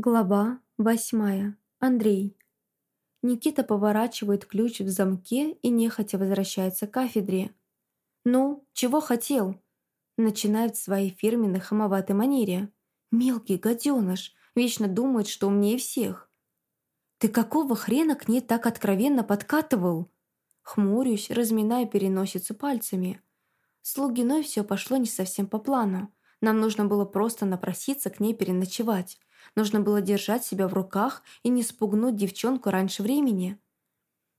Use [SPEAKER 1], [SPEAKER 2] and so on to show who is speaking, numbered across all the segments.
[SPEAKER 1] Глава восьмая. Андрей. Никита поворачивает ключ в замке и нехотя возвращается к кафедре. «Ну, чего хотел?» Начинает в своей фирменной хамоватой манере. «Мелкий гаденыш, вечно думает, что умнее всех». «Ты какого хрена к ней так откровенно подкатывал?» Хмурюсь, разминая переносицу пальцами. С Лугиной все пошло не совсем по плану. Нам нужно было просто напроситься к ней переночевать. Нужно было держать себя в руках и не спугнуть девчонку раньше времени.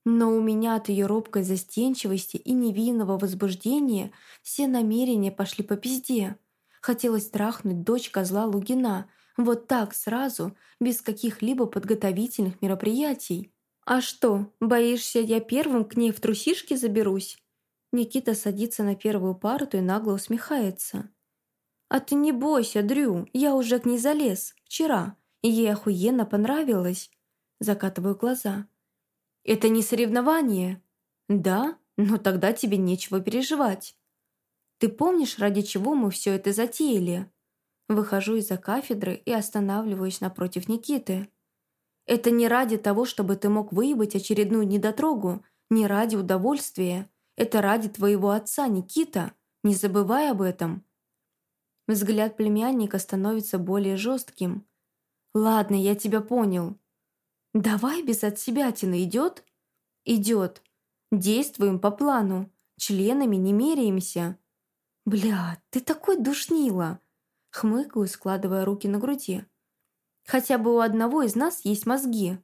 [SPEAKER 1] Но у меня от ее робкой застенчивости и невинного возбуждения все намерения пошли по пизде. Хотелось трахнуть дочь козла Лугина, вот так сразу, без каких-либо подготовительных мероприятий. «А что, боишься, я первым к ней в трусишки заберусь?» Никита садится на первую парту и нагло усмехается. «А ты не бойся, Дрю, я уже к ней залез, вчера, и ей охуенно понравилось». Закатываю глаза. «Это не соревнование?» «Да? Ну тогда тебе нечего переживать». «Ты помнишь, ради чего мы все это затеяли?» Выхожу из-за кафедры и останавливаюсь напротив Никиты. «Это не ради того, чтобы ты мог выебать очередную недотрогу, не ради удовольствия. Это ради твоего отца, Никита. Не забывай об этом». Взгляд племянника становится более жестким. «Ладно, я тебя понял. Давай без отсебятины, идет?» «Идет. Действуем по плану. Членами не меряемся». «Бля, ты такой душнила!» Хмыкаю, складывая руки на груди. «Хотя бы у одного из нас есть мозги».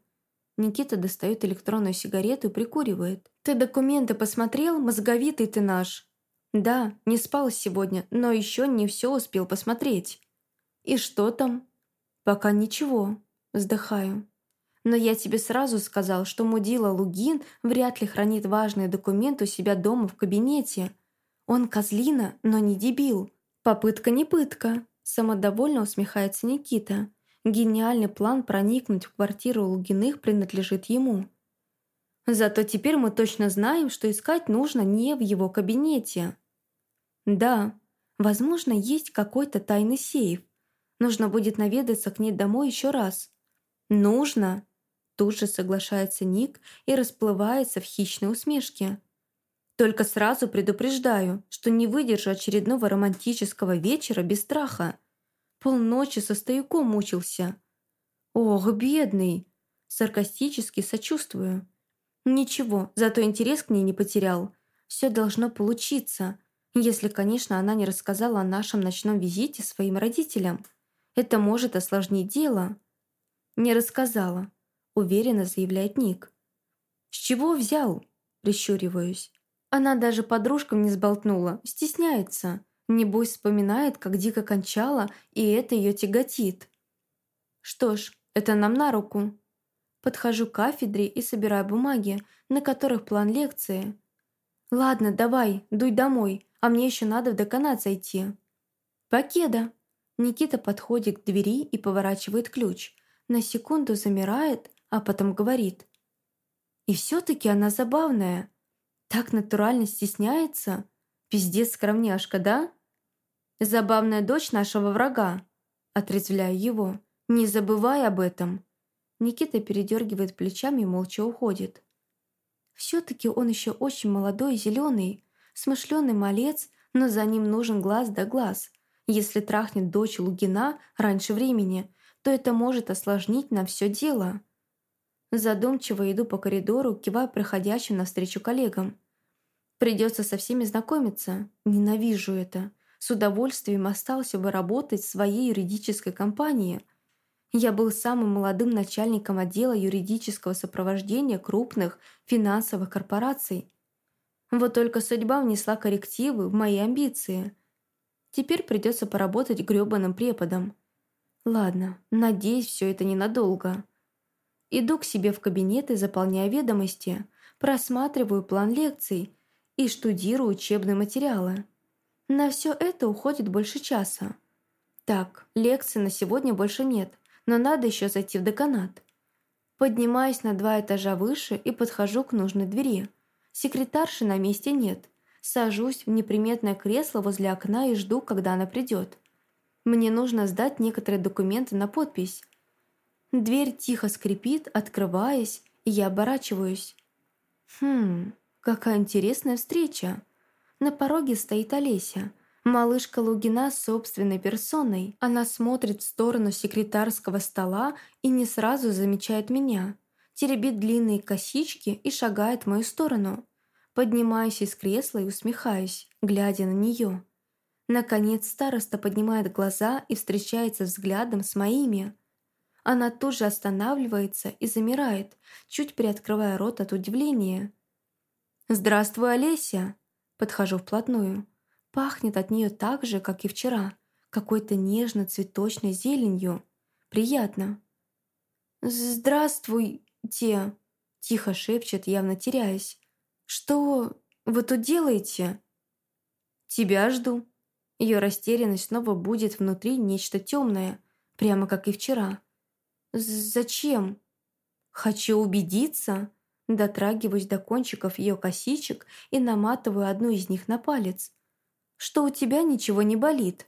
[SPEAKER 1] Никита достает электронную сигарету и прикуривает. «Ты документы посмотрел? Мозговитый ты наш!» «Да, не спал сегодня, но еще не все успел посмотреть». «И что там?» «Пока ничего», – вздыхаю. «Но я тебе сразу сказал, что мудила Лугин вряд ли хранит важные документы у себя дома в кабинете. Он козлина, но не дебил. Попытка не пытка», – самодовольно усмехается Никита. Гениальный план проникнуть в квартиру Лугиных принадлежит ему. Зато теперь мы точно знаем, что искать нужно не в его кабинете. Да, возможно, есть какой-то тайный сейф. Нужно будет наведаться к ней домой еще раз. Нужно. Тут же соглашается Ник и расплывается в хищной усмешке. Только сразу предупреждаю, что не выдержу очередного романтического вечера без страха. Полночи со стояком мучился. Ох, бедный. Саркастически сочувствую. Ничего, зато интерес к ней не потерял. Все должно получиться. Если, конечно, она не рассказала о нашем ночном визите своим родителям. Это может осложнить дело. Не рассказала, уверенно заявляет Ник. С чего взял? Прищуриваюсь. Она даже подружкам не сболтнула, стесняется. Небось вспоминает, как дико кончала, и это ее тяготит. Что ж, это нам на руку. Подхожу к кафедре и собираю бумаги, на которых план лекции. «Ладно, давай, дуй домой, а мне еще надо в деканат зайти». «Покеда». Никита подходит к двери и поворачивает ключ. На секунду замирает, а потом говорит. «И все-таки она забавная. Так натурально стесняется. Пиздец скромняшка, да?» «Забавная дочь нашего врага», — отрезвляю его. «Не забывай об этом». Никита передергивает плечами и молча уходит. Все-таки он еще очень молодой зеленый, Смышленый малец, но за ним нужен глаз да глаз. Если трахнет дочь Лугина раньше времени, то это может осложнить нам все дело. Задумчиво иду по коридору, кивая проходящим навстречу коллегам. Придется со всеми знакомиться. Ненавижу это. С удовольствием остался бы работать в своей юридической компании. Я был самым молодым начальником отдела юридического сопровождения крупных финансовых корпораций. Вот только судьба внесла коррективы в мои амбиции. Теперь придется поработать грёбаным преподом. Ладно, надеюсь, все это ненадолго. Иду к себе в кабинет и заполняю ведомости, просматриваю план лекций и штудирую учебные материалы. На все это уходит больше часа. Так, лекций на сегодня больше нет, но надо еще зайти в деканат. Поднимаюсь на два этажа выше и подхожу к нужной двери. Секретарши на месте нет. Сажусь в неприметное кресло возле окна и жду, когда она придет. Мне нужно сдать некоторые документы на подпись. Дверь тихо скрипит, открываясь, и я оборачиваюсь. Хм, какая интересная встреча. На пороге стоит Олеся. Малышка Лугина собственной персоной. Она смотрит в сторону секретарского стола и не сразу замечает меня. Теребит длинные косички и шагает в мою сторону. Поднимаюсь из кресла и усмехаюсь, глядя на нее. Наконец староста поднимает глаза и встречается взглядом с моими. Она тут же останавливается и замирает, чуть приоткрывая рот от удивления. «Здравствуй, Олеся!» Подхожу вплотную. Пахнет от нее так же, как и вчера, какой-то нежно-цветочной зеленью. Приятно. «Здравствуйте!» Тихо шепчет, явно теряясь. «Что вы тут делаете?» «Тебя жду». Ее растерянность снова будет внутри нечто темное, прямо как и вчера. «Зачем?» «Хочу убедиться». Дотрагиваюсь до кончиков ее косичек и наматываю одну из них на палец. «Что у тебя ничего не болит?»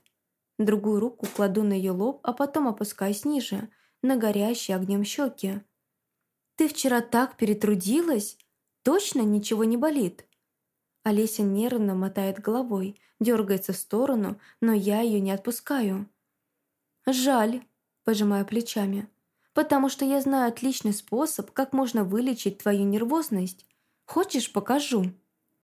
[SPEAKER 1] Другую руку кладу на ее лоб, а потом опускаюсь ниже, на горящие огнем щеки. «Ты вчера так перетрудилась? Точно ничего не болит?» Олеся нервно мотает головой, дергается в сторону, но я ее не отпускаю. «Жаль», – пожимаю плечами потому что я знаю отличный способ, как можно вылечить твою нервозность. Хочешь, покажу?»